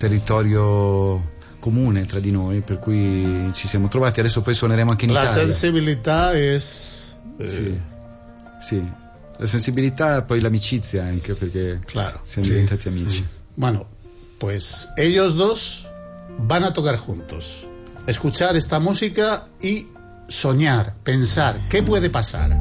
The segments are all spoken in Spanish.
territorio comune tra di noi, per cui ci siamo trovati. Adesso poi suoneremo anche in La Italia. sensibilità es... eh, Sì, sì. La sensibilità e poi l'amicizia anche, perché Claro. siamo Sí. diventati amici. Bueno, pues ellos dos van a tocar juntos. Escuchar esta música y soñar, pensar qué puede pasar.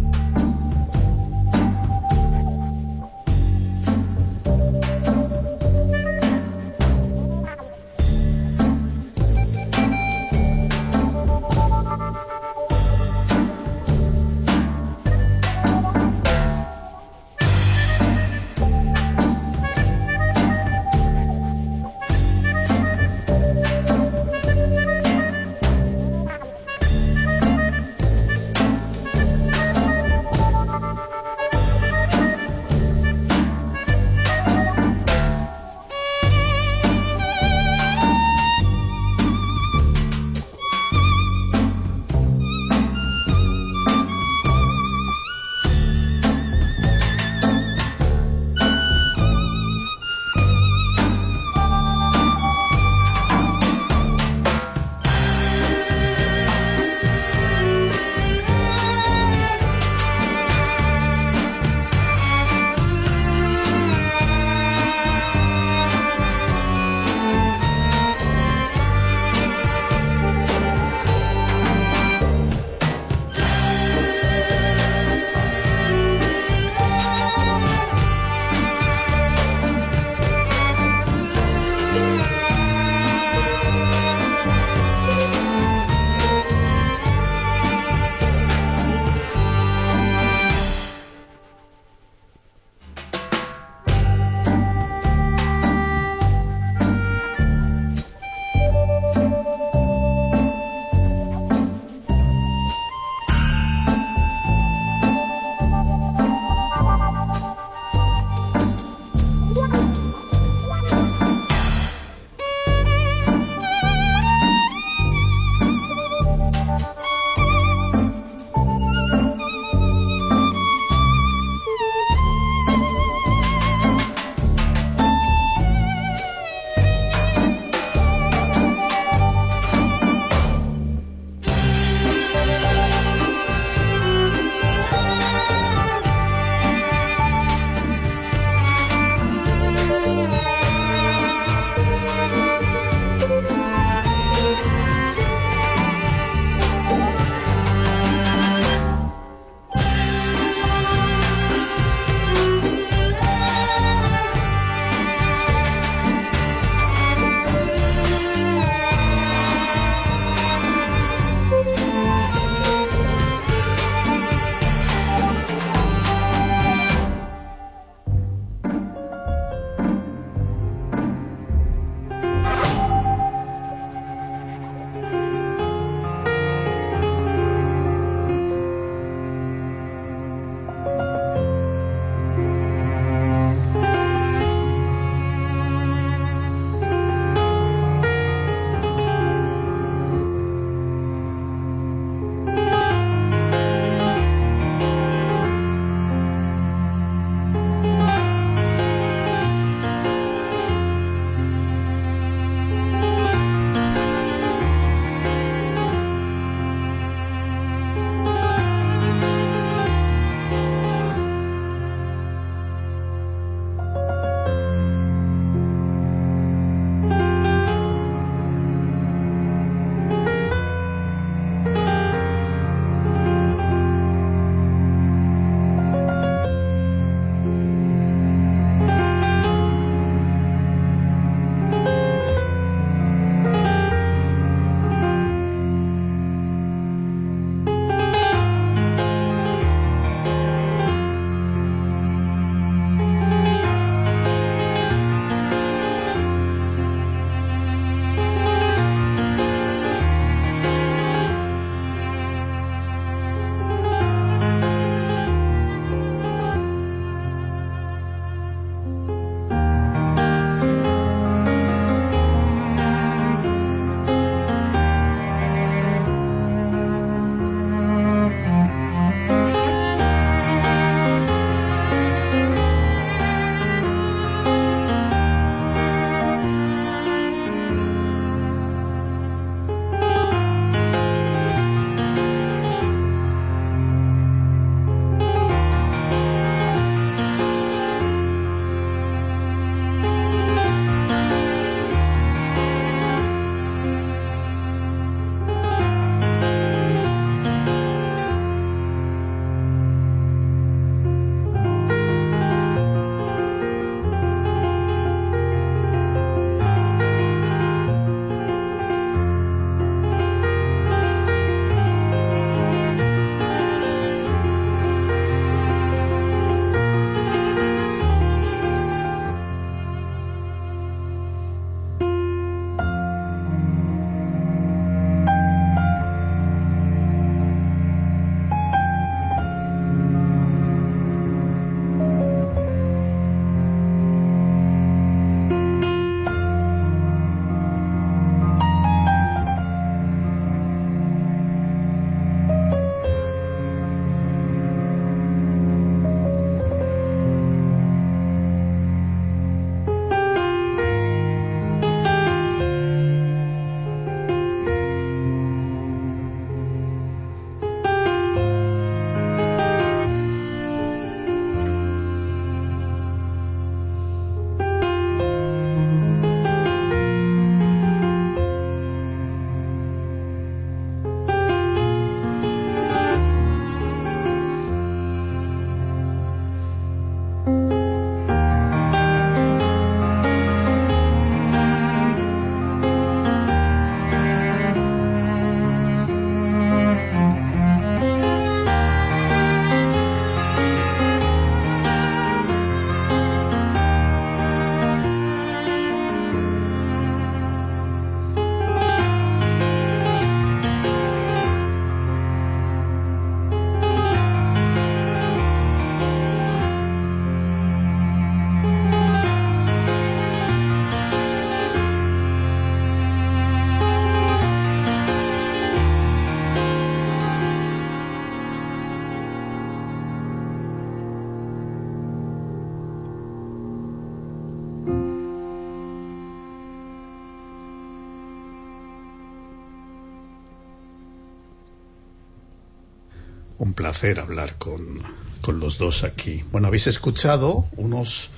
Placer hablar con, con los dos aquí. Bueno, habéis escuchado unos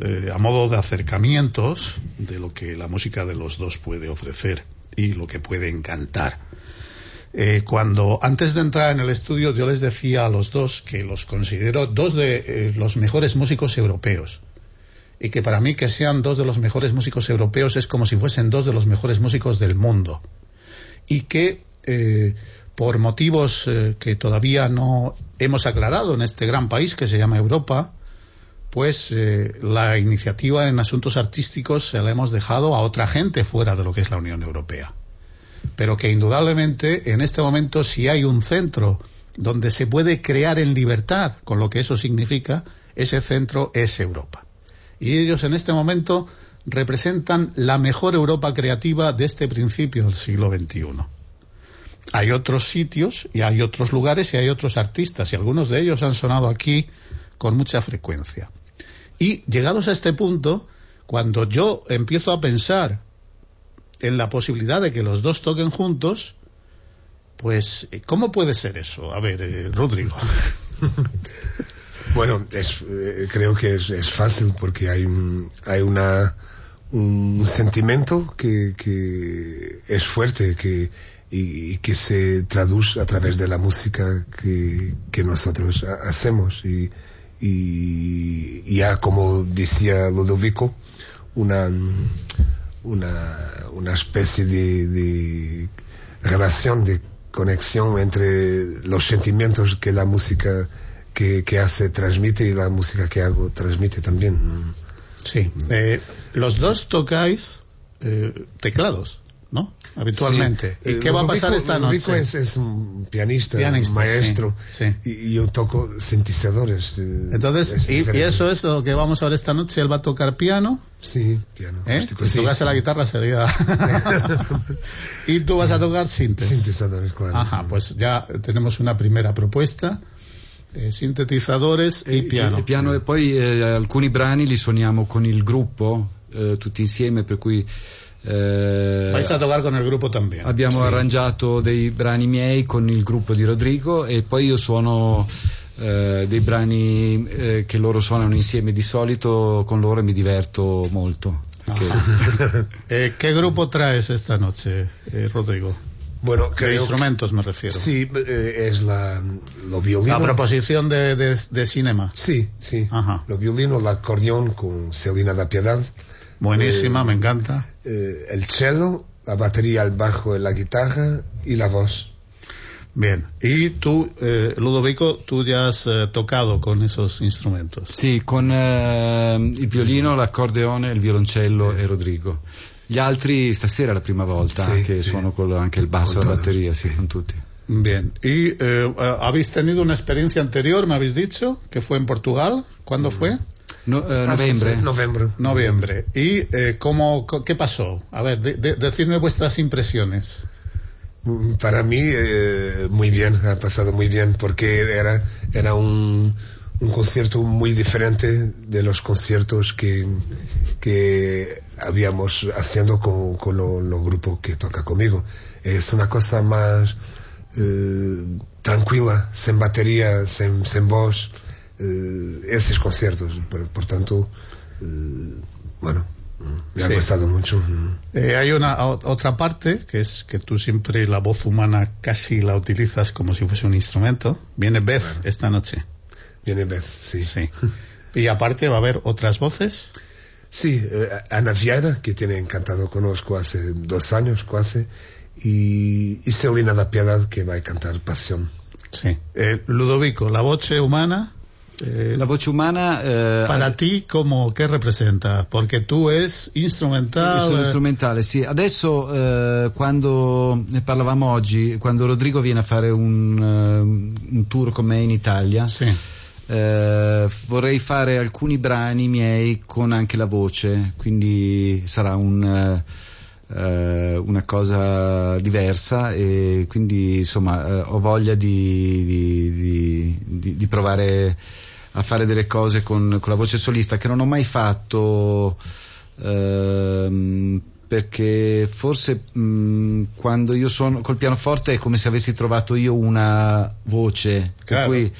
eh, a modo de acercamientos de lo que la música de los dos puede ofrecer y lo que puede encantar. Eh, cuando antes de entrar en el estudio yo les decía a los dos que los considero dos de eh, los mejores músicos europeos y que para mí que sean dos de los mejores músicos europeos es como si fuesen dos de los mejores músicos del mundo y que por motivos que todavía no hemos aclarado en este gran país que se llama Europa pues eh, la iniciativa en asuntos artísticos se la hemos dejado a otra gente fuera de lo que es la Unión Europea. Pero que indudablemente en este momento si hay un centro donde se puede crear en libertad, con lo que eso significa, ese centro es Europa. Y ellos en este momento representan la mejor Europa creativa de este principio del siglo XXI. Hay otros sitios y hay otros lugares y hay otros artistas y algunos de ellos han sonado aquí con mucha frecuencia. Y llegados a este punto, cuando yo empiezo a pensar en la posibilidad de que los dos toquen juntos, pues, ¿cómo puede ser eso? A ver, eh, Rodrigo. bueno, es, eh, creo que es, fácil porque hay, hay una, un sentimiento que, que es fuerte que, y, que se traduce a través de la música que, que nosotros hacemos. Y, y ya como decía Ludovico, una, una, una especie de, de, relación, de conexión entre los sentimientos que la música que, que hace transmite y la música que hago transmite también. Sí, eh, los dos tocáis eh, teclados. ¿No? Habitualmente. ¿Y qué va a pasar esta noche? Es, es un pianista, un maestro, Y, yo toco sintetizadores. Eh, Entonces, y, eso es lo que vamos a ver esta noche. Él va a tocar piano. Sí, piano. ¿Eh? Si tocase la guitarra sería... y tú vas a tocar sintetizadores. claro. Ajá, pues ya tenemos una primera propuesta. Eh, sintetizadores e, piano. E, piano e poi eh, alcuni brani li suoniamo con il gruppo eh, tutti insieme per cui eh, Vais a tocar con il gruppo también. Abbiamo sì. arrangiato dei brani miei con il gruppo di Rodrigo e poi io suono eh, dei brani eh, che loro suonano insieme di solito con loro e mi diverto molto. Ah. eh, ¿Qué grupo traes esta noche, eh, Rodrigo? Bueno, ¿Qué instrumentos me refiero? Sí, eh, es la, lo violino. La proposición de, de, de cinema. Sí, sí. Ajá. Lo violino, el acordeón con Celina da Piedad. Buenísima, me encanta. Eh, el cello, la batería, el bajo, la guitarra y la voz. Bien, y tú, eh, Ludovico, tú ya has eh, tocado con esos instrumentos. Sì, con eh, il violino, l'accordeone, il violoncello e Rodrigo. Gli altri stasera è la prima volta sì, che sì. suono con anche il basso e la batteria, sì, con tutti. Bien, y eh, habéis tenido una experiencia anterior, me habéis dicho, que fue en Portugal. ¿Cuándo mm. fue? No, eh, noviembre. Ah, noviembre. Noviembre. ¿Y eh, cómo, qué pasó? A ver, de, de, decidme vuestras impresiones. Mm, para mí, eh, muy bien, ha pasado muy bien, porque era, era un, un concierto muy diferente de los conciertos que, que habíamos haciendo con, con los lo grupos que toca conmigo. Es una cosa más eh, tranquila, sin batería, sin, sin voz eh, esses concertos. Por, portanto, eh, bueno, me ha sí. gustado mucho. Eh, hay una otra parte que es que tú siempre la voz humana casi la utilizas como si fuese un instrumento. Viene Beth claro. esta noche. Viene Beth, sí. sí. Y aparte va a haber otras voces. Sí, eh, Ana Vieira, que tiene encantado conozco hace dos años casi, y, y Celina da Piedad, que va a cantar Pasión. Sí. Eh, Ludovico, la voce humana. Eh, la voce umana eh, para ti come che rappresenta? Perché tu es instrumentale sono strumentale sì adesso eh, quando ne parlavamo oggi quando Rodrigo viene a fare un, uh, un tour con me in Italia sì. eh, vorrei fare alcuni brani miei con anche la voce quindi sarà un Uh, una cosa diversa e quindi insomma ho voglia di, di, di, di, provare a fare delle cose con, con la voce solista che non ho mai fatto ehm, perché forse mh, quando io suono col pianoforte è come se avessi trovato io una voce, Claro. per cui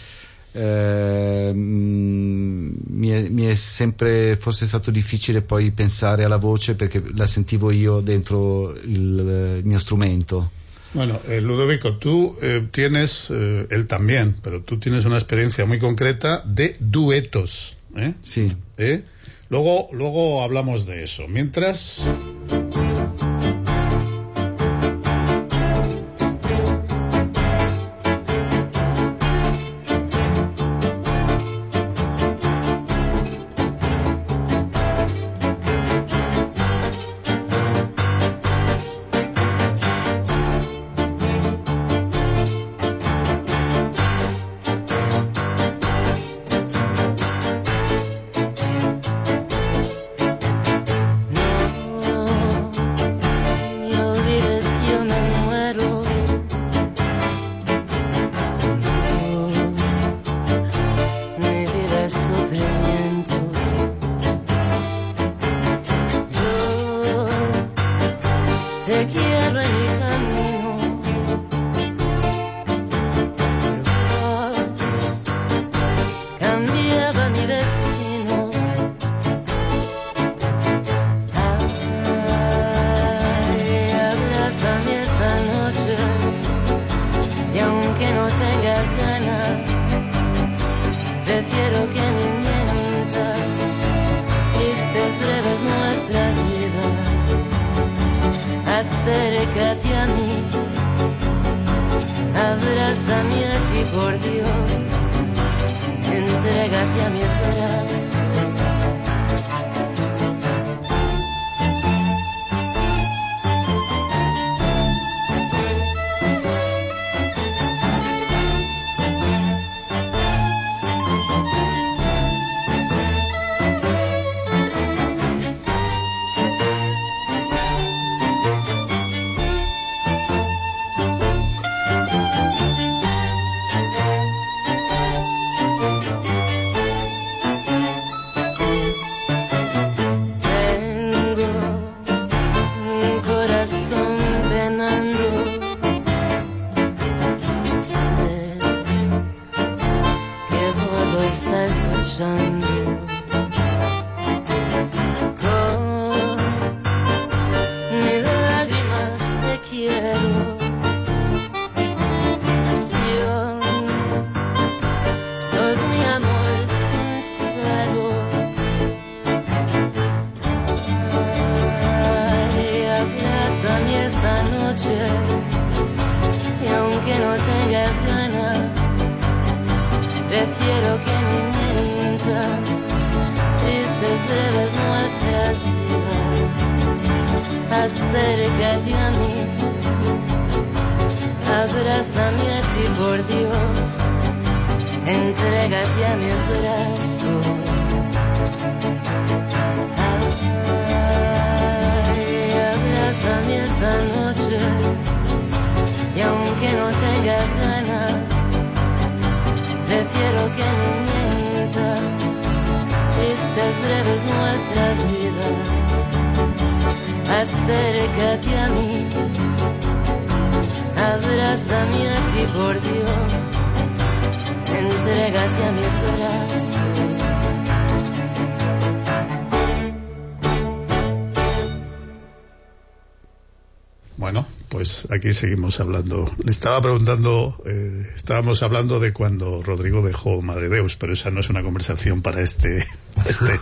eh, mh, mi, è, mi è sempre forse stato difficile poi pensare alla voce perché la sentivo io dentro il, il mio strumento. Bueno, eh, Ludovico, tú eh, tienes, eh, él también, pero tú tienes una experiencia muy concreta de duetos. ¿eh? Sì. ¿Eh? Luego, luego hablamos de eso. Mientras, no tengas ganas, entrégate a mis brazos. Ay, abrázame esta noche y aunque no tengas ganas, prefiero que me mientas. Tristes breves nuestras vidas, acércate a mí, abrázame a ti por Dios, a mis bueno, pues aquí seguimos hablando. Le estaba preguntando, eh, estábamos hablando de cuando Rodrigo dejó Madre Deus, pero esa no es una conversación para este, para este,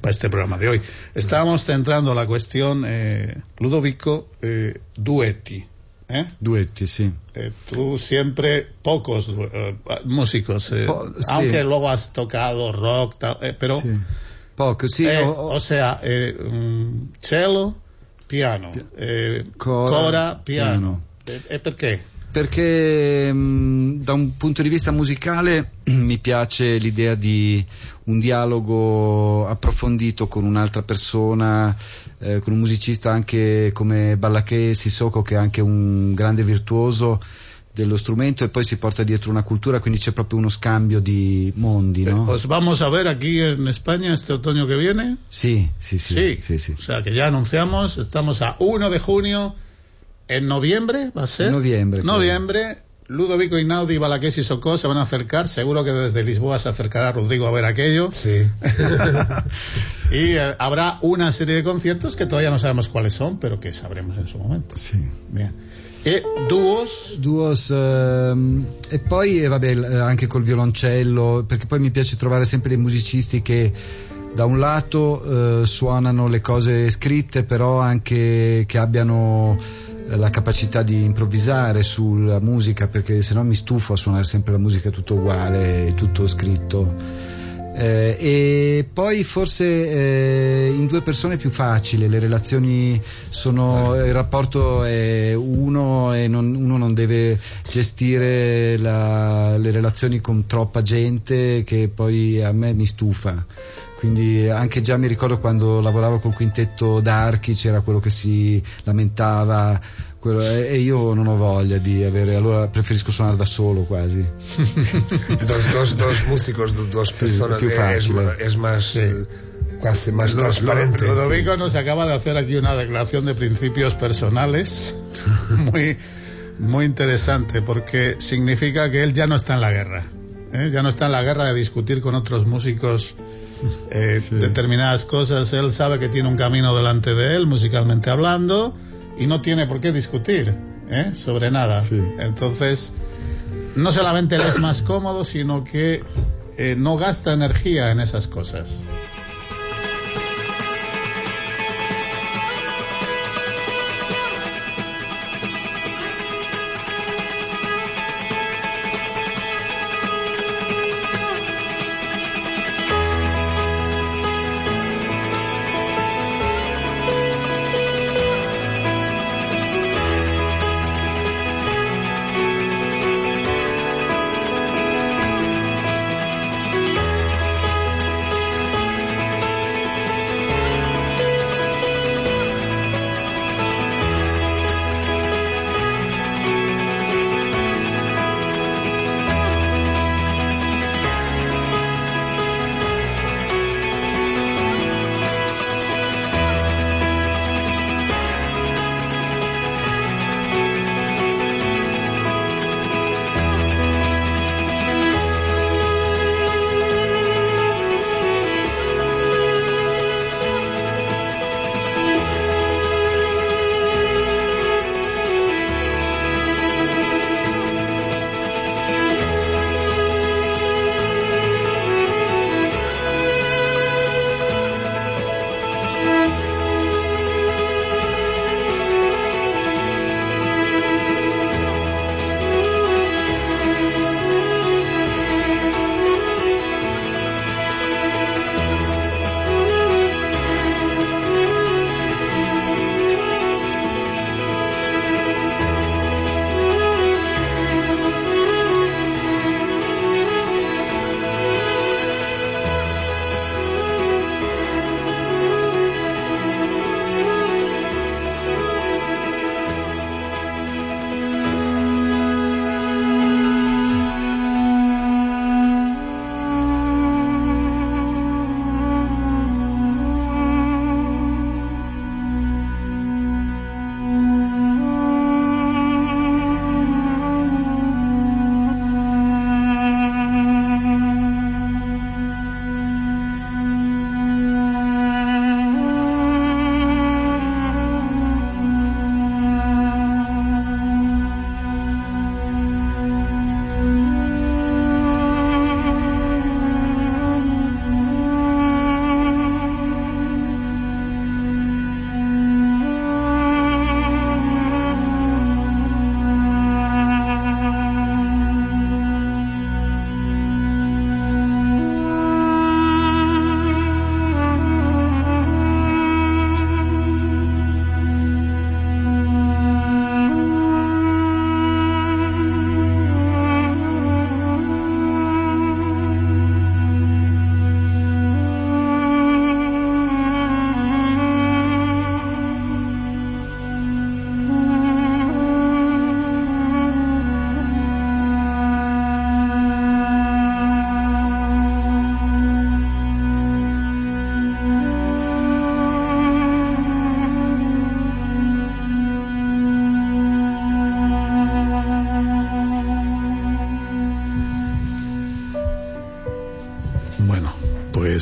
para este programa de hoy. Estábamos centrando la cuestión, eh, Ludovico, eh, duetti. ¿Eh? Duetti, sì. Eh, tú siempre pocos eh, músicos, eh, Po- sí. aunque luego has tocado rock, tal, eh, pero Sì. Poco, sì. eh, ho- o sea, mm, cello, piano, Cora, cora, piano. piano. E, e perché? perché mh, da un punto di vista musicale mi piace l'idea di un dialogo approfondito con un'altra persona, eh, con un musicista anche come Ballaché Sissoko che è anche un grande virtuoso dello strumento e poi si porta dietro una cultura, quindi c'è proprio uno scambio di mondi, no? ¿Os vamos a ver aquí en España este otoño que viene? Sì, sì, sì. Sí. sì, sì. O sea que ya anunciamos, estamos a 1 de junio, en noviembre va a ser. Noviembre, claro. Noviembre. Ludovico Inaudi, Balaqués y Socó se van a acercar. Seguro que desde Lisboa se acercará Rodrigo a ver aquello. Sí. y eh, habrá una serie de conciertos que todavía no sabemos cuáles son, pero que sabremos en su momento. Sì. Bien. E dúos. Duos ehm, e poi eh, vabbè l- eh, anche col violoncello perché poi mi piace trovare sempre dei musicisti che da un lato eh, suonano le cose scritte però anche che abbiano eh, la capacità di improvvisare sulla musica perché se no mi stufo a suonare sempre la musica tutto uguale tutto scritto Eh, e poi forse eh, in due persone è più facile, le relazioni sono, il rapporto è uno e non, uno non deve gestire la- le relazioni con troppa gente che poi a me mi stufa. Quindi anche già mi ricordo quando lavoravo col quintetto d'archi c'era quello che si lamentava quello- e e io non ho voglia di avere, allora preferisco suonare da solo quasi. Dos, dos, dos músicos, do- dos Sí, personas, più eh, es, facile. ma- es más, eh, casi más Lo- transparente. Lo- Ludovico nos acaba de hacer aquí una declaración de principios personales muy, muy interesante porque significa que él ya no está en la guerra. ¿eh? Ya no está en la guerra de discutir con otros músicos eh, Sí. determinadas cosas. Él sabe que tiene un camino delante de él, musicalmente hablando, y no tiene por qué discutir ¿eh? sobre nada. Sí. Entonces, no solamente le es más cómodo, sino que eh, no gasta energía en esas cosas.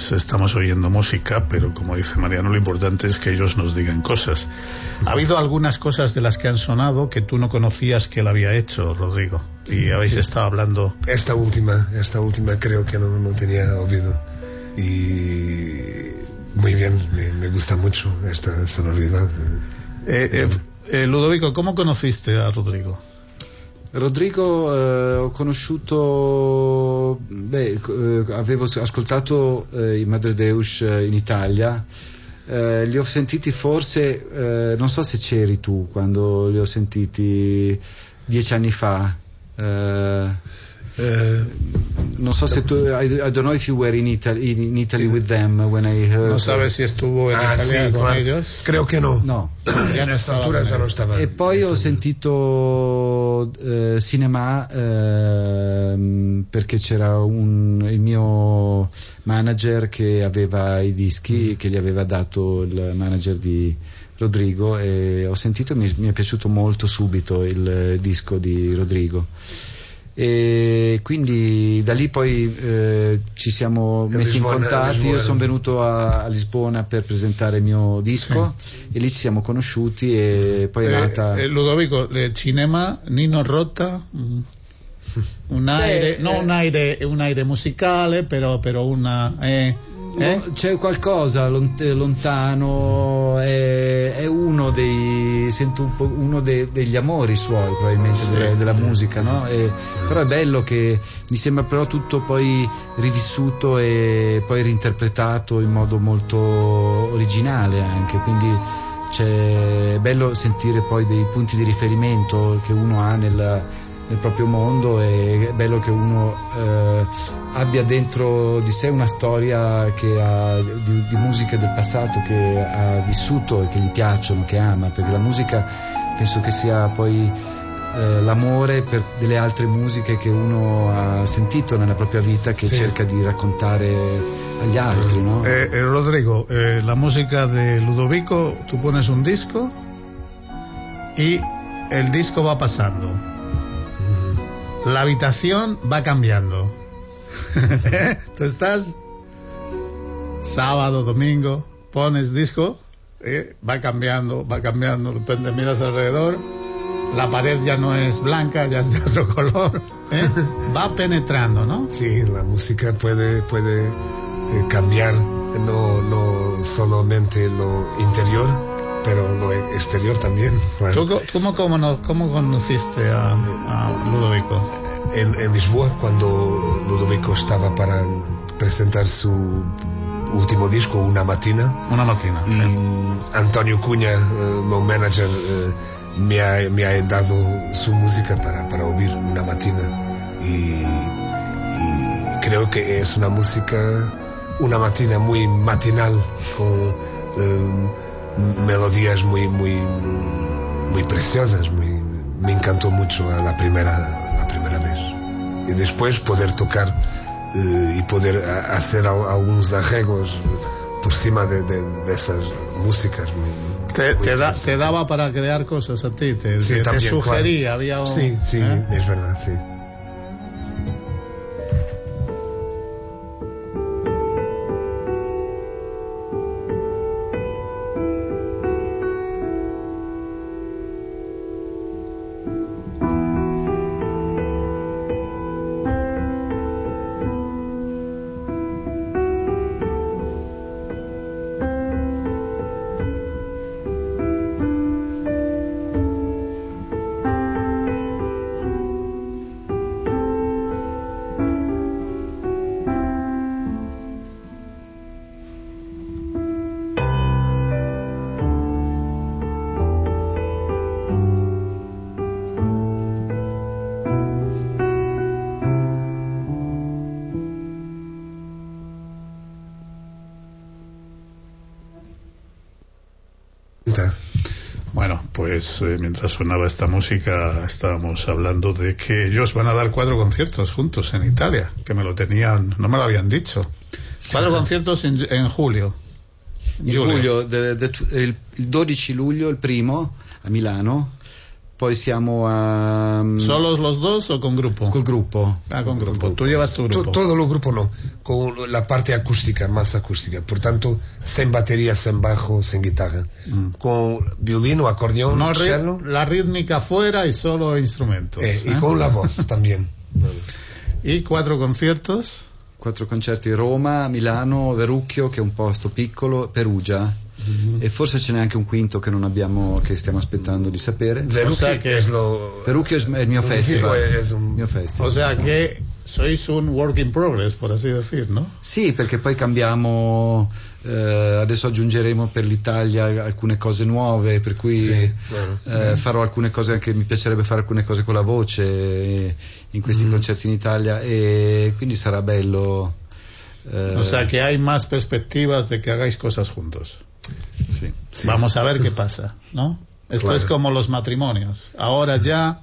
Pues estamos oyendo música, pero como dice Mariano, lo importante es que ellos nos digan cosas. Ha habido algunas cosas de las que han sonado que tú no conocías que él había hecho, Rodrigo, y habéis estado hablando. Esta última, esta última creo que no, no tenía oído. Y muy bien, me, me gusta mucho esta sonoridad. Eh, eh, eh, Ludovico, ¿cómo conociste a Rodrigo? Rodrigo eh, ho conosciuto, beh, eh, avevo ascoltato eh, i Madre Deus eh, in Italia, eh, li ho sentiti forse, eh, non so se c'eri tu quando li ho sentiti dieci anni fa. Eh, non so se tu, I, I don't know if you were in Italy, in, in Italy with them when I heard. ¿No sabes si estuvo en ah, Italia sí, con ellos? Creo que no. No. Ya no estaba. E poi ho sentito eh, cinema ehm, perché c'era un, il mio manager che aveva i dischi, che gli aveva dato il manager di Rodrigo e ho sentito e mi, mi è piaciuto molto subito il disco di Rodrigo. E quindi da lì poi eh, ci siamo A messi in Lisbona, a contatti, io sono venuto a, a Lisbona per presentare il mio disco e lì ci siamo conosciuti e poi è Eh, nata... eh, Ludovico, eh, cinema, Nino Rota, mm, un aire, Beh, no eh. un aire, un aire musicale, però, però una... eh, c'è qualcosa lont- lontano, è, è uno dei sento un po' uno de- degli amori suoi probabilmente Sì. della, della musica, no? E- però è bello che mi sembra però tutto poi rivissuto e poi reinterpretato in modo molto originale anche, quindi c'è, è bello sentire poi dei punti di riferimento che uno ha nel, nel proprio mondo e è bello che uno eh, abbia dentro di sé una storia che ha, di, di musica del passato che ha vissuto e che gli piacciono, che ama, perché la musica penso che sia poi eh, l'amore per delle altre musiche che uno ha sentito nella propria vita che Sì. cerca di raccontare agli altri, no? Eh, eh, Rodrigo, eh, la música de Ludovico, tú pones un disco y el disco va pasando. La habitación va cambiando. Tú estás sábado, domingo, pones disco, ¿eh? va cambiando, va cambiando, de repente miras alrededor, la pared ya no es blanca, ya es de otro color, ¿eh? va penetrando, ¿no? Sí, la música puede, puede eh, cambiar no, no solamente lo interior, pero lo exterior también. ¿Tú cómo, cómo, cómo conociste a, a Ludovico? En, en Lisboa, cuando Ludovico estaba para presentar su último disco, Una Matina, Una matina. y Antonio Cunha, eh, mi manager, eh, me, ha, me ha dado su música para, para oír Una Matina. Y, y creo que es una música, una matina muy matinal, con eh, melodías muy, muy, muy preciosas. Muy, me encantó mucho a la primera, la primera vez. Y después poder tocar eh, y poder a- hacer al- algunos arreglos por cima de, de- de esas músicas. muy- Te, muy te da- preciosas. te daba para crear cosas a ti, te, Sí, te- te también, sugería, claro. había un... Sí, sí, ¿eh? es verdad, sí. Pues eh, mientras sonaba esta música estábamos hablando de que ellos van a dar cuatro conciertos juntos en Italia, que me lo tenían, no me lo habían dicho. Cuatro conciertos en, en julio. In luglio, de- de- il, il 12 luglio, il primo, a Milano, poi siamo a... ¿Solos los dos o con grupo? Col gruppo. Ah, con grupo. Tú llevas tu grupo. todo el grupo no, con la parte acústica, más acústica. Por tanto, sin batería, sin bajo, sin guitarra. Con violino, acordeón, No, cello la rítmica fuera y solo instrumentos. eh, y ¿eh? con la voz también. Y cuatro conciertos. Quattro concerti Roma, Milano, Verucchio che è un posto piccolo, Perugia e forse ce n'è anche un quinto che non abbiamo che stiamo aspettando di sapere. Verucchi O sea que- es lo... Perucchio è il mio Sì, festival. è un- Il mio festival. O sea que sois un work in progress, por así decir, ¿no? Sì, perché poi cambiamo, eh, adesso aggiungeremo per l'Italia alcune cose nuove, per cui Sì, eh, farò alcune cose anche, mi piacerebbe fare alcune cose con la voce eh, in questi concerti in Italia e quindi sarà bello. eh, O sea que hay más perspectivas de que hagáis cosas juntos. Sí. Vamos a ver qué pasa, ¿no? Esto Claro. es como los matrimonios. Ahora ya,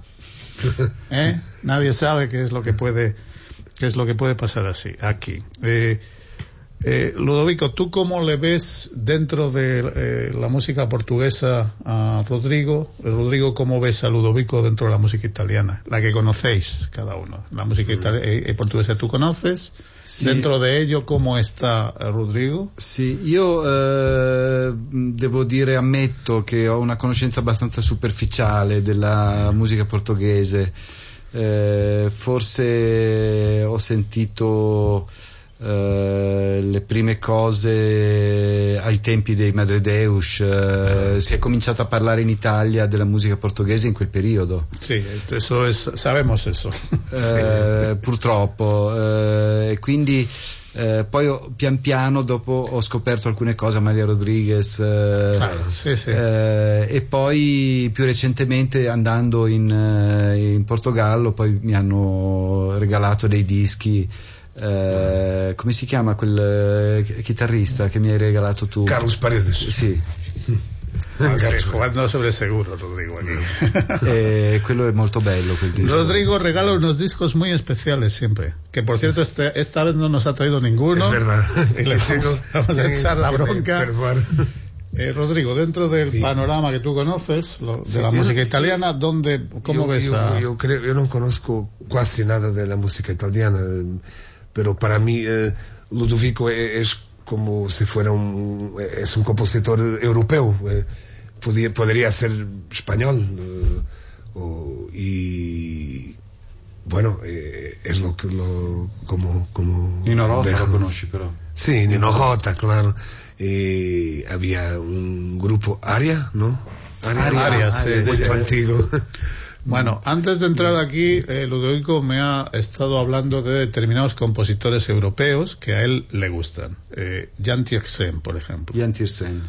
¿eh? Nadie sabe qué es lo que puede, qué es lo que puede pasar así, aquí. Eh, eh, Ludovico, ¿tú cómo le ves dentro de eh, la música portuguesa a Rodrigo? Eh, Rodrigo, ¿cómo ves a Ludovico dentro de la música italiana? La que conocéis cada uno. La música eh, portuguesa tú conoces. Dentro de ello, ¿cómo está Rodrigo? Sì, io eh, devo dire, ammetto che ho una conoscenza abbastanza superficiale della musica portoghese. Forse ho sentito eh, le prime cose ai tempi dei Madre Deus. eh, si è cominciato a parlare in Italia della musica portoghese in quel periodo. Sí, eso es, sabemos eso. Eh, purtroppo eh, e quindi eh, poi ho- pian piano dopo ho scoperto alcune cose Maria Rodriguez eh, Claro, sì, sì. eh, e poi più recentemente andando in, eh, in Portogallo poi mi hanno regalato dei dischi eh, come si chiama quel eh, chitarrista che mi hai regalato tu? Carlos Paredes. Sì, Ah, sí, jugando sobre seguro, Rodrigo. Aquí. eh, quello è molto bello quel disco. Rodrigo regala unos discos muy especiales siempre. Que por cierto, este- esta vez no nos ha traído ninguno. Es verdad. Y le vamos, vamos a echar la bronca. Eh, Rodrigo, dentro del Sí. panorama que tú conoces, lo- de Sí, la música italiana, ¿dónde, ¿cómo yo, ves yo- a.? yo creo, yo no conozco casi nada de la música italiana, eh, pero para mí eh, Ludovico e- es, como si fuera un, es un compositor europeo, eh, podía- podría ser español, eh, o- y bueno, eh, es lo que lo, como, como Nino Rota dejo. lo conosci però. Sí, Nino Rota, claro. Y había un grupo Aria, ¿no? Aria, Aria, sí, muy sí. antiguo. Bueno, antes de entrar aquí, eh, Ludovico me ha estado hablando de determinados compositores europeos que a él le gustan. Eh, Jan Tiersen, por ejemplo. Jan Tiersen.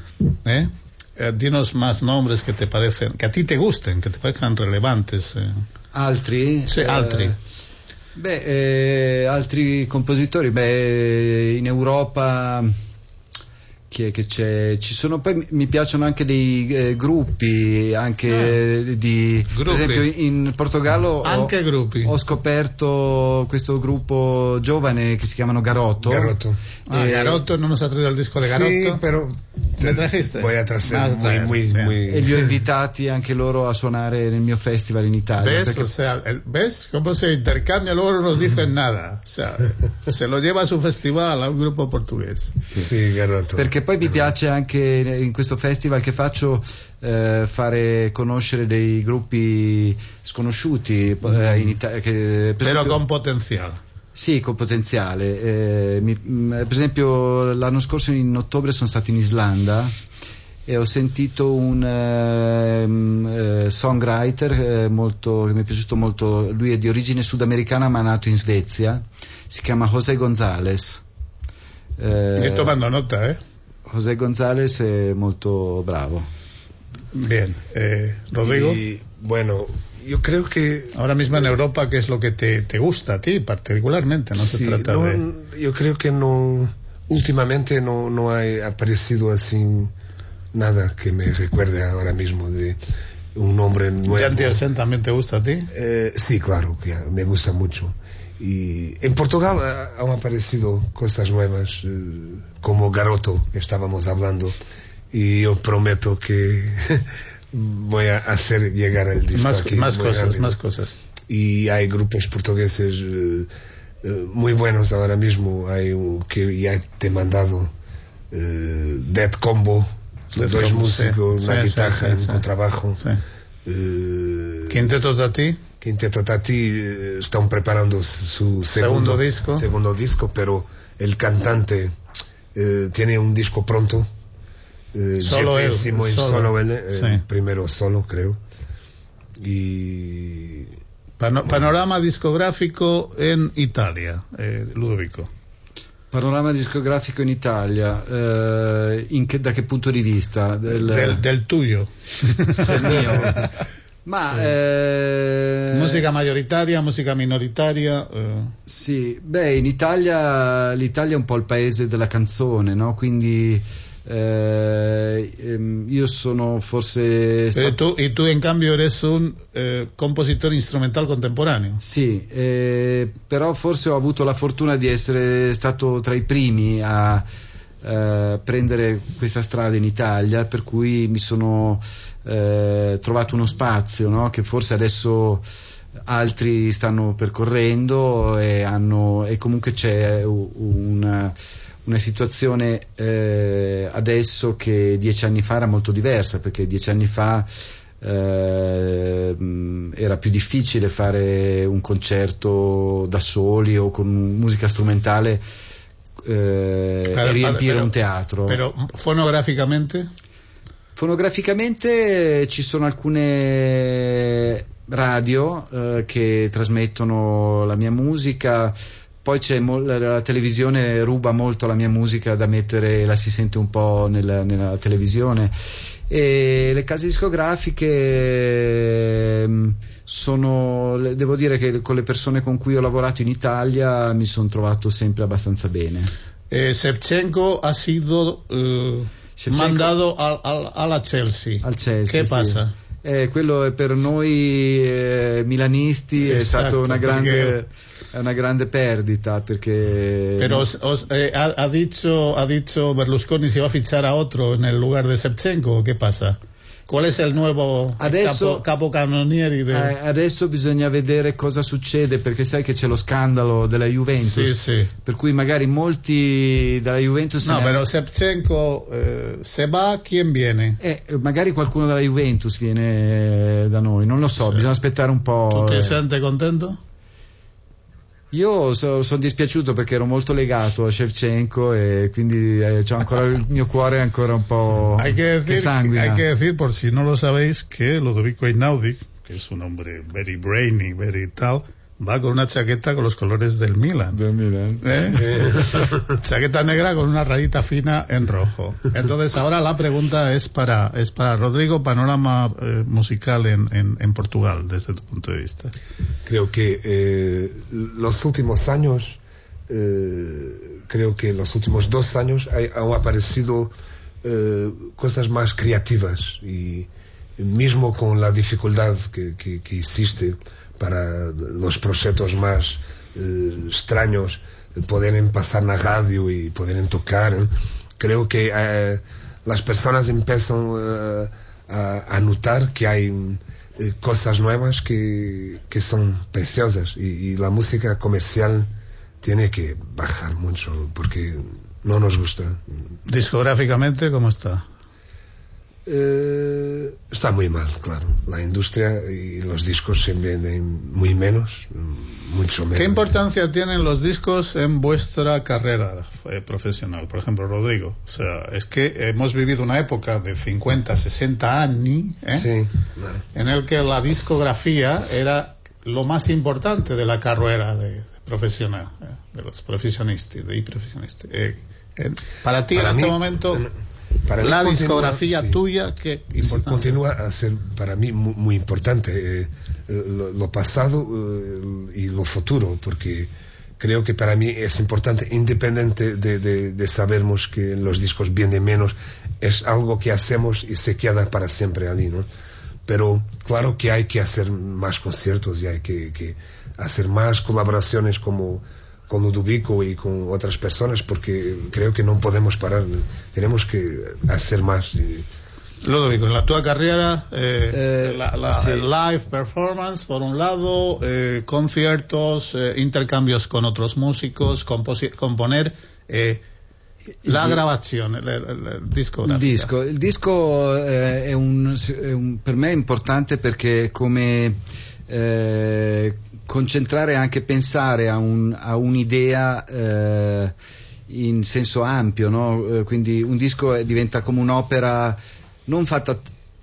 ¿Eh? Eh, dinos más nombres que te parecen, que a ti te gusten, que te parezcan relevantes. eh. Altri? Sì, Eh, altri. beh, eh, altri compositori, beh, in Europa chi è che c'è? Ci sono poi mi- piacciono anche dei eh, gruppi, anche di per Gruppi. esempio in Portogallo ho- Anche gruppi. ho scoperto questo gruppo giovane che si chiamano Garotto. Garotto. Ah, Eh, Garotto, ¿no nos ha traído el disco de Garotto? Sí, pero ¿Le trajiste? voy a traer muy, muy, muy... E li ho invitati anche loro a suonare nel mio festival in Italia. ¿Ves? perché- O sea, el- ¿ves cómo se intercambia? Luego no nos dicen nada. O sea, se lo lleva a su festival a un grupo portugués. Sí, Garotto. Perché poi mi piace anche in questo festival che faccio eh, fare conoscere dei gruppi sconosciuti eh, in Italia. Che, per Pero esempio- con potencial. Sì, con potenziale. Eh, mi- mh, per esempio l'anno scorso in ottobre sono stato in Islanda e ho sentito un ehm, eh, songwriter eh, molto, che mi è piaciuto molto, lui è di origine sudamericana ma nato in Svezia, si chiama José González. Eh, Estoy tomando nota, ¿eh? José González è molto bravo. Bien. Eh, Rodrigo, Y, bueno, yo creo que... ahora mismo en Europa, ¿qué es lo que te, te gusta a ti particularmente? No se sí, trata no, de... Yo creo que no... Últimamente no, no ha aparecido así nada que me recuerde ahora mismo de un nombre nuevo. ¿Jan Tiersen también te gusta a ti? Eh, sí, claro, que me gusta mucho. Y en Portugal eh, han aparecido cosas nuevas, eh, como Garoto, que estábamos hablando. Y yo prometo que voy a hacer llegar el disco Más, aquí más cosas, rápido. más cosas. y hay grupos portugueses eh, eh, muy buenos ahora mismo hay un que ya te he mandado eh, Dead Combo Dead dos Combo, músicos sí. una Sí, guitarra sí, un contrabajo. Eh, Quinteto de ti. Quinteto Tati están preparando su segundo, Segundo disco. segundo disco, pero el cantante tiene un disco pronto. Eh, Solo Jeff él, Simoes, solo. solo él, eh, Sí. primero solo creo. Y Pano- panorama discográfico en Italia, eh, Ludovico. Panorama discografico in Italia, eh, in che- da che punto di vista? Del, Del, del tuyo. del mio? Ma eh, Musica maggioritaria, musica minoritaria. eh, Sì, beh, in Italia l'Italia è un po' il paese della canzone, no? Quindi eh, ehm, io sono forse eh, stato... tú, y tú, en cambio, eres un eh, compositor instrumental contemporáneo. Sì, eh, però forse ho avuto la fortuna di essere stato tra i primi a eh, prendere questa strada in Italia, per cui mi sono eh, trovato uno spazio no? che forse adesso altri stanno percorrendo e, hanno, e comunque c'è u- una, una situazione eh, adesso che dieci anni fa era molto diversa, perché dieci anni fa eh, era più difficile fare un concerto da soli o con musica strumentale eh, Pero- e riempire pero- un teatro. Pero fonográficamente, Fonograficamente ci sono alcune radio eh, che trasmettono la mia musica, poi c'è mol- la, televisione ruba molto la mia musica da mettere, la si sente un po' nella, nella televisione e le case discografiche ehm, sono, devo dire che con le persone con cui ho lavorato in Italia mi sono trovato sempre abbastanza bene. eh, Shevchenko ha sido eh, Shevchenko- mandado al, al- a la Chelsea. Al Chelsea, ¿Qué sì. pasa? Eh, quello è per noi eh, milanisti è Esatto, stata una grande, è una grande perdita perché Pero os- os, eh, ha, ha dicho ha dicho Berlusconi si va a fichar a otro en el lugar de Shevchenko. ¿Qué pasa? ¿Cuál es el nuevo Adesso- capo, capocannonieri de... eh, adesso bisogna vedere cosa succede perché sai che c'è lo scandalo della Juventus Sì, sì. per cui magari molti dalla Juventus No, se ne- pero Shevchenko eh, se va, ¿quién viene? eh, magari qualcuno dalla Juventus viene eh, da noi non lo so bisogna aspettare un po' ¿Tú te eh. sientes contento? Io sono dispiaciuto perché ero molto legato a Shevchenko e quindi eh, c'ho ancora il mio cuore è ancora un po' Hay que, decir, sanguina. hay que decir, por si no lo sabéis, que Ludovico Einaudi, que es un hombre very brainy, very tal, va con una chaqueta con los colores del Milan. Del Milan. ¿eh? chaqueta negra con una rayita fina en rojo. Entonces ahora la pregunta es para es para Rodrigo, panorama eh, musical en, en, en Portugal, desde tu punto de vista. creo que eh, los últimos años, eh, creo que los últimos dos años hay- han aparecido eh, cosas más creativas y mismo con la dificultad que, que- que existe para los proyectos más eh, extraños, poder pasar na radio y poder tocar, ¿eh? creo que eh, las personas empiezan eh, a, notar que hay cosas nuevas que, que son preciosas y, y la música comercial tiene que bajar mucho porque no nos gusta. Discográficamente, ¿cómo está? Eh, está muy mal, claro. La industria y los discos se venden muy menos, mucho menos. ¿Qué importancia tienen los discos en vuestra carrera eh, profesional? Por ejemplo, Rodrigo. O sea, es que hemos vivido una época de 50, 60 años ¿eh? Sí, en el que la discografía era lo más importante de la carrera de, de profesional, eh, de los profesionistas, de profesionistas. Eh, eh, para ti Para en este mí, momento, eh, para mí la continúa, discografía sí. tuya, Sí, importante. continúa a ser para mí muy, muy importante eh, eh, lo, lo pasado eh, y lo futuro, porque creo que para mí es importante, independiente de, de, de sabermos que los discos vienen menos, es algo que hacemos y se queda para siempre allí, ¿no? Pero claro que hay que hacer más conciertos y hay que, que hacer más colaboraciones como con Ludovico y con otras personas porque creo que no podemos parar, tenemos que hacer más. y- Ludovico, en la tua carriera, eh, Eh, la, la- sí. live performance, por un lado, eh, conciertos, eh, intercambios con otros músicos, composi- componer, eh, la grabazione, il, il, il disco. Il disco, il disco eh, è, un, è un- per me è importante perché come concentrare anche pensare a, un- a un'idea eh, in senso ampio, no? Eh, quindi un disco diventa come un'opera non fatta,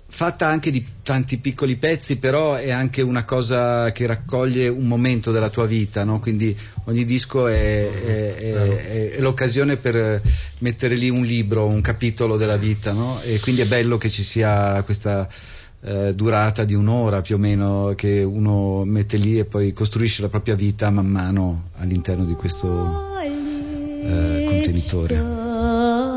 fatta anche di tanti piccoli pezzi, però è anche una cosa che raccoglie un momento della tua vita, no? quindi ogni disco è, è- è- è l'occasione per mettere lì un libro, un capitolo della vita, no? e quindi è bello che ci sia questa eh, durata di un'ora più o meno che uno mette lì e poi costruisce la propria vita man mano all'interno di questo eh, contenitore.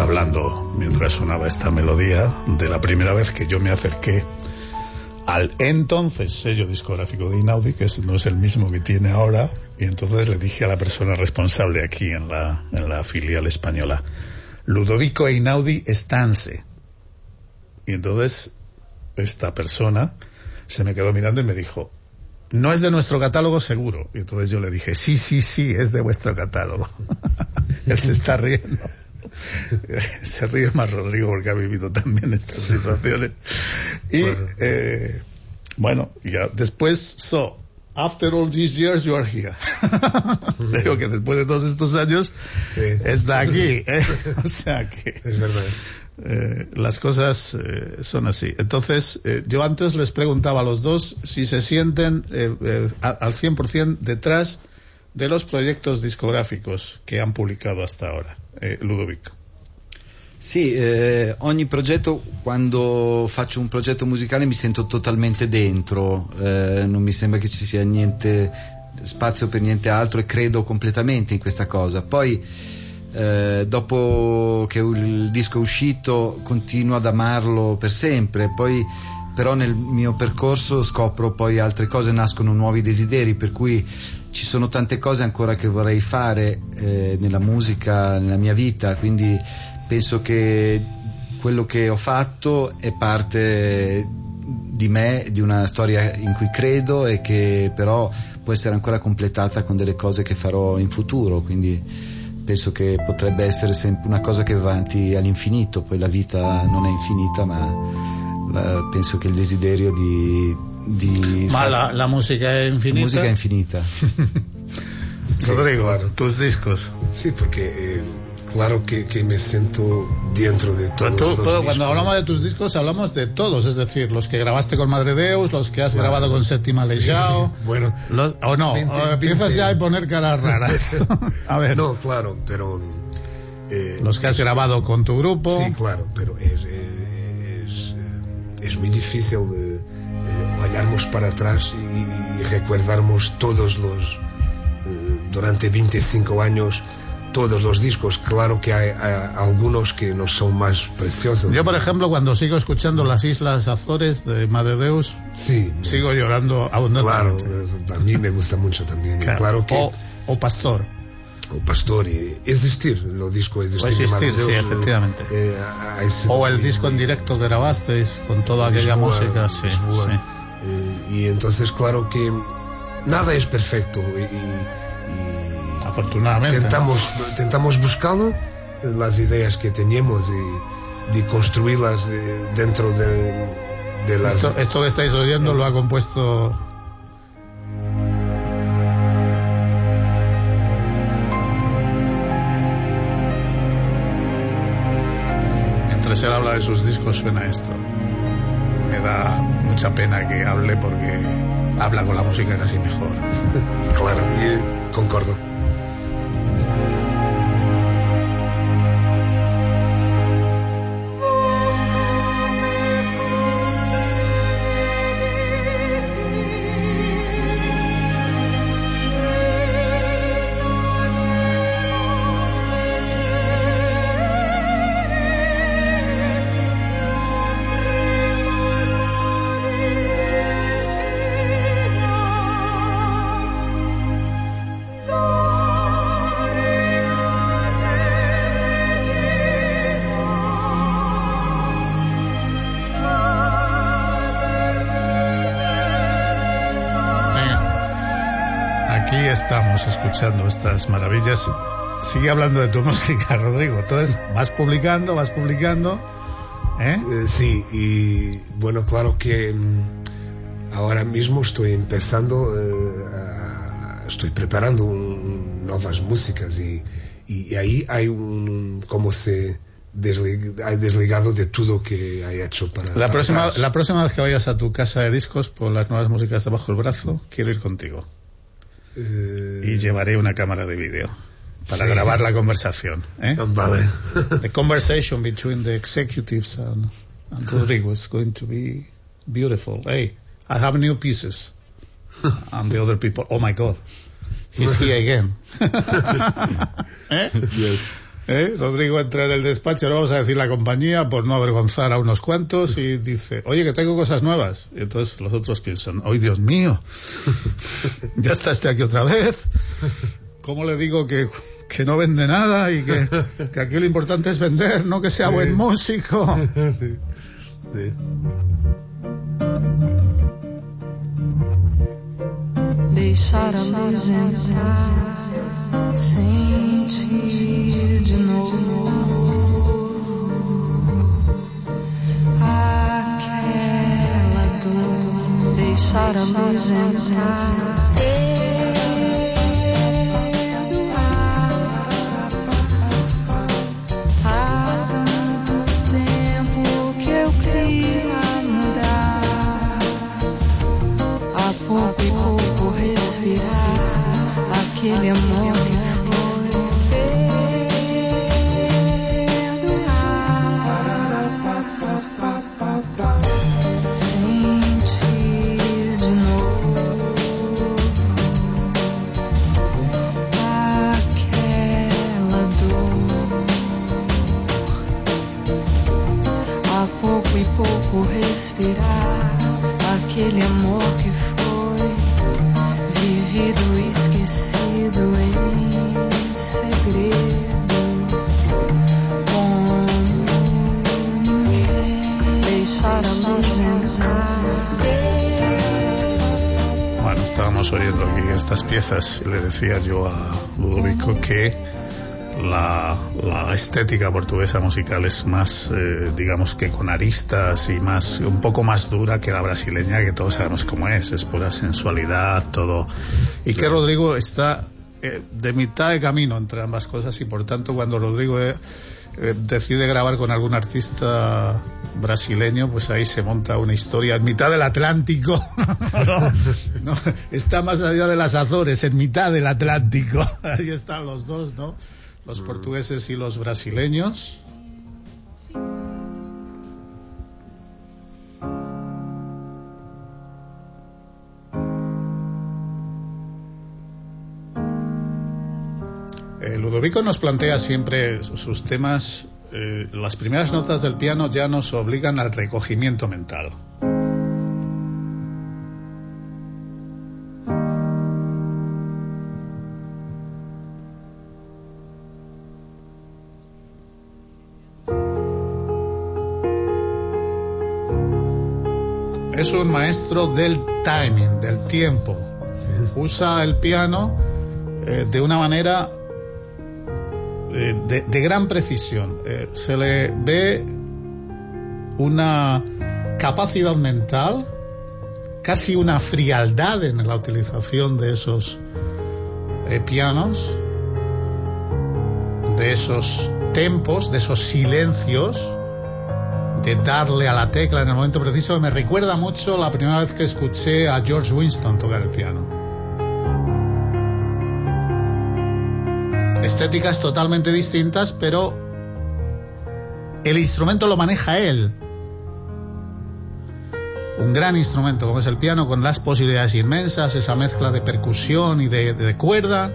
Hablando, mientras sonaba esta melodía, de la primera vez que yo me acerqué al entonces sello discográfico de Inaudi, que no es el mismo que tiene ahora, y entonces le dije a la persona responsable aquí en la, en la filial española, Ludovico Einaudi Estance. Y entonces esta persona se me quedó mirando y me dijo, no es de nuestro catálogo seguro. Y entonces yo le dije, sí, sí, sí, es de vuestro catálogo. Él se está riendo. se ríe más Rodrigo porque ha vivido también estas situaciones. Y Bueno. eh, bueno, ya después, so, after all these years you are here. Digo que después de todos estos años Sí. está aquí. ¿eh? O sea que Es verdad. eh, las cosas eh, son así. Entonces, yo antes les preguntaba a los dos si se sienten al 100% detrás de los proyectos discográficos che han pubblicato hasta ahora. Eh, Ludovico. Sì, eh, ogni progetto, quando faccio un progetto musicale mi sento totalmente dentro, eh, non mi sembra che ci sia niente spazio per niente altro e credo completamente in questa cosa. Poi, eh, dopo che il disco è uscito, continuo ad amarlo per sempre, poi però nel mio percorso scopro poi altre cose, nascono nuovi desideri, per cui ci sono tante cose ancora che vorrei fare eh, nella musica, nella mia vita, quindi penso che quello che ho fatto è parte di me, di una storia in cui credo e che però può essere ancora completata con delle cose che farò in futuro, quindi penso che potrebbe essere sempre una cosa che va avanti all'infinito, poi la vita non è infinita, ma penso che il desiderio di, di Ma la, la musica è la infinita. musica è infinita. Rodrigo, claro. tus discos. Sí, porque eh, claro que, que me siento dentro de todos tú- los todo- discos. cuando hablamos de tus discos hablamos de todos, es decir, los que grabaste con Madre Deus, los que has grabado con Séptima Lejao, Bueno, los- o no, 20, o empiezas 20. ya a poner caras raras. a ver, no, claro, pero... eh, los que has grabado con tu grupo. Sí, claro, pero es, eh, es, eh, es muy difícil eh, eh, olharmos para atrás y, y recordarmos todos los, eh, durante 25 años, todos los discos. Claro que hay, hay algunos que no son más preciosos. Yo, por ejemplo, cuando sigo escuchando Las Islas Azores de Madre Deus, sí, sigo llorando claro, abundantemente. eh, a mí me gusta mucho también. Y Claro, que... o, o Pastor. O Pastor y Existir, lo disco Existir, O Existir, sí, efectivamente. eh, O el disco en directo que grabasteis con toda aquella Lisboa, música, sí, Lisboa. sí. Eh, y entonces, claro que nada es perfecto y, y- Afortunadamente. y tentamos, tentamos buscarlo, las ideas que teníamos y de construirlas eh, dentro de, de las... Esto, esto que estáis oyendo lo ha compuesto él habla de sus discos suena esto me da mucha pena que hable porque habla con la música casi mejor Claro, y, eh, concordo. Escuchando estas maravillas sigue hablando de tu música Rodrigo entonces vas publicando vas publicando ¿eh? Eh, sí, y bueno, claro que mm, ahora mismo estoy empezando, eh, a- estoy preparando un- nuevas músicas y, y ahí hay un, como se deslig- hay desligado de todo que hay hecho para... La próxima, atrás. la próxima vez que vayas a tu casa de discos por las nuevas músicas debajo del brazo, quiero ir contigo. Eh, Y llevaré una cámara de vídeo para Sí. grabar la conversación. ¿eh? Vale. The conversation between the executives and, and Rodrigo is going to be beautiful. Hey, I have new pieces. And the other people, oh my God, he's here again. ¿Eh? Yes. ¿Eh? Rodrigo entra en el despacho, no vamos a decir la compañía por no avergonzar a unos cuantos y dice, oye, que tengo cosas nuevas. Y entonces los otros piensan, ¡ay, Dios mío! ya está este aquí otra vez. ¿Cómo le digo que, que no vende nada y que, que aquí lo importante es vender, no que sea buen músico? Sí. Deixar a luz entrar, sentir de novo Deixar a luz entrar. Há tanto tempo que eu queria mudar. A pouco e pouco respirar aquele amor le decía yo a Ludovico que la, la estética portuguesa musical es más, eh, digamos que con aristas y más, un poco más dura que la brasileña, que todos sabemos cómo es, es pura sensualidad, todo. Y que Rodrigo está eh, de mitad de camino entre ambas cosas y por tanto cuando Rodrigo eh, eh, decide grabar con algún artista brasileño, pues ahí se monta una historia en mitad del Atlántico. No, no, está más allá de las Azores, en mitad del Atlántico. Ahí están los dos, ¿no? Los portugueses y los brasileños. Ludovico nos plantea siempre sus temas. eh, las primeras notas del piano ya nos obligan al recogimiento mental. Es un maestro del timing, del tiempo. Usa el piano eh, de una manera eh, de, gran precisión. Eh, se le ve una capacidad mental, casi una frialdad en la utilización de esos eh, pianos, de esos tempos, de esos silencios, de darle a la tecla en el momento preciso. Me recuerda mucho la primera vez que escuché a George Winston tocar el piano. Estéticas totalmente distintas, pero el instrumento lo maneja él. Un gran instrumento como es el piano, con las posibilidades inmensas, esa mezcla de percusión y de, cuerda.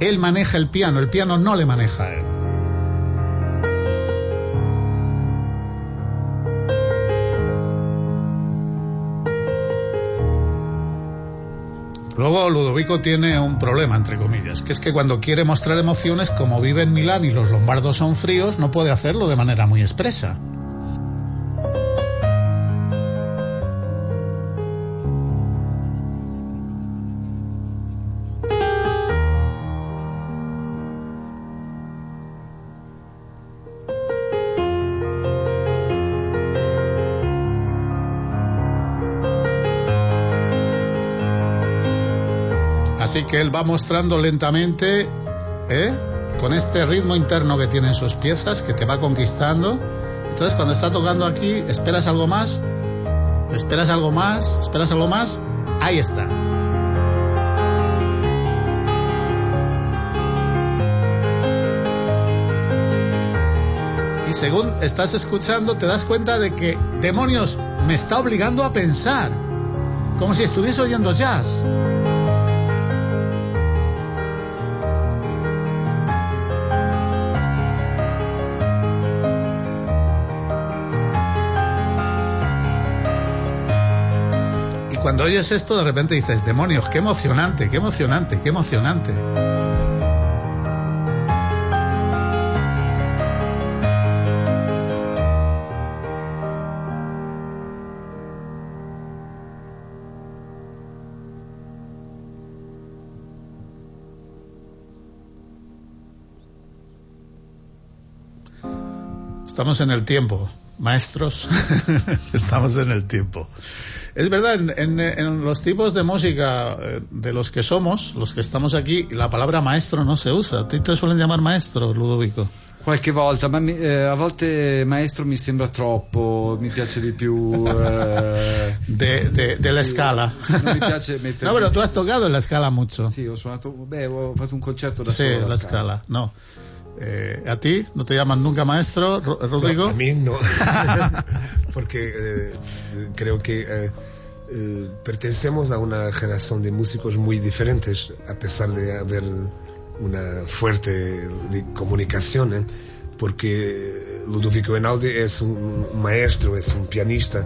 Él maneja el piano, el piano no le maneja a él. Luego Ludovico tiene un problema, entre comillas, que es que cuando quiere mostrar emociones, como vive en Milán y los lombardos son fríos, no puede hacerlo de manera muy expresa. Él va mostrando lentamente, ¿eh? con este ritmo interno que tienen sus piezas, que te va conquistando. Entonces cuando está tocando aquí, esperas algo más, esperas algo más, esperas algo más, ahí está. Y según estás escuchando, te das cuenta de que, demonios, me está obligando a pensar, como si estuviese oyendo jazz. Cuando oyes esto, de repente dices, demonios, qué emocionante, qué emocionante, qué emocionante. Estamos en el tiempo, maestros. Estamos en el tiempo. Es verdad, en, en- en los tipos de música eh, de los que somos, los que estamos aquí, la palabra maestro no se usa. ¿A ti te suelen llamar maestro, Ludovico? Qualche volta, ma mi- eh, a volte maestro mi sembra troppo, mi piace di più... eh, De, de, la Sì, non mi piace mettere- No, pero tú has tocado en la escala mucho. Sì, ho suonato, beh, ho fatto un concerto da solo. alla la escala. No. Eh, ¿A ti? ¿No te llaman nunca maestro, Ro- Rodrigo? No, a mí no. Porque eh, creo que eh, eh, pertenecemos a una generación de músicos muy diferentes, a pesar de haber una fuerte de comunicación, ¿eh? porque Ludovico Einaudi es un maestro, es un pianista.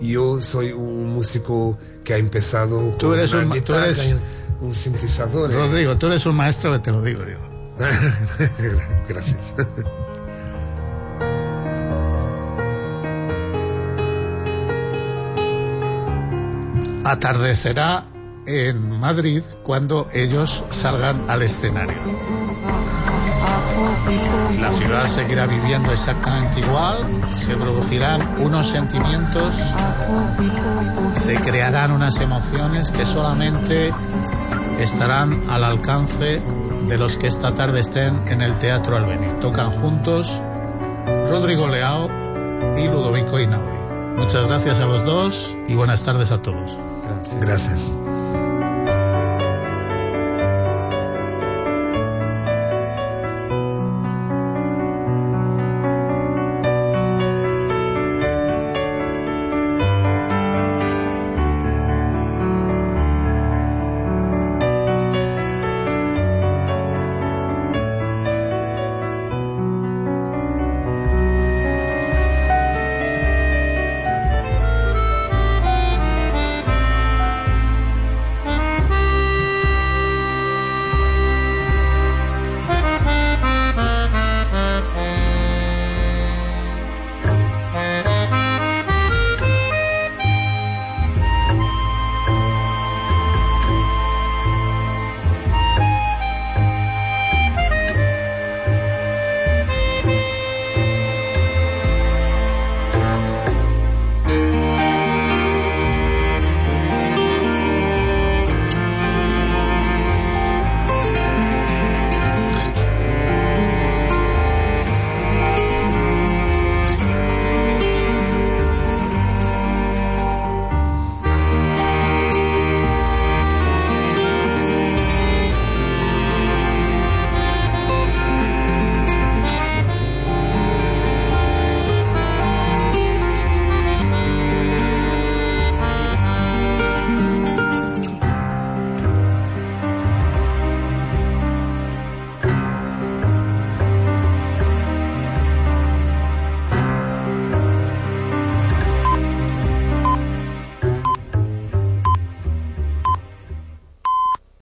y Yo soy un músico que ha empezado Tú con eres una un ma- tú guitarra eres- un sintetizador. ¿eh? Rodrigo, tú eres un maestro que te lo digo yo. Gracias. Atardecerá en Madrid cuando ellos salgan al escenario. La ciudad seguirá viviendo exactamente igual, se producirán unos sentimientos, se crearán unas emociones que solamente estarán al alcance de los que esta tarde estén en el Teatro Albeniz. Tocan juntos Rodrigo Leao y Ludovico Inaudi. Muchas gracias a los dos y buenas tardes a todos. Grazie. Gracias.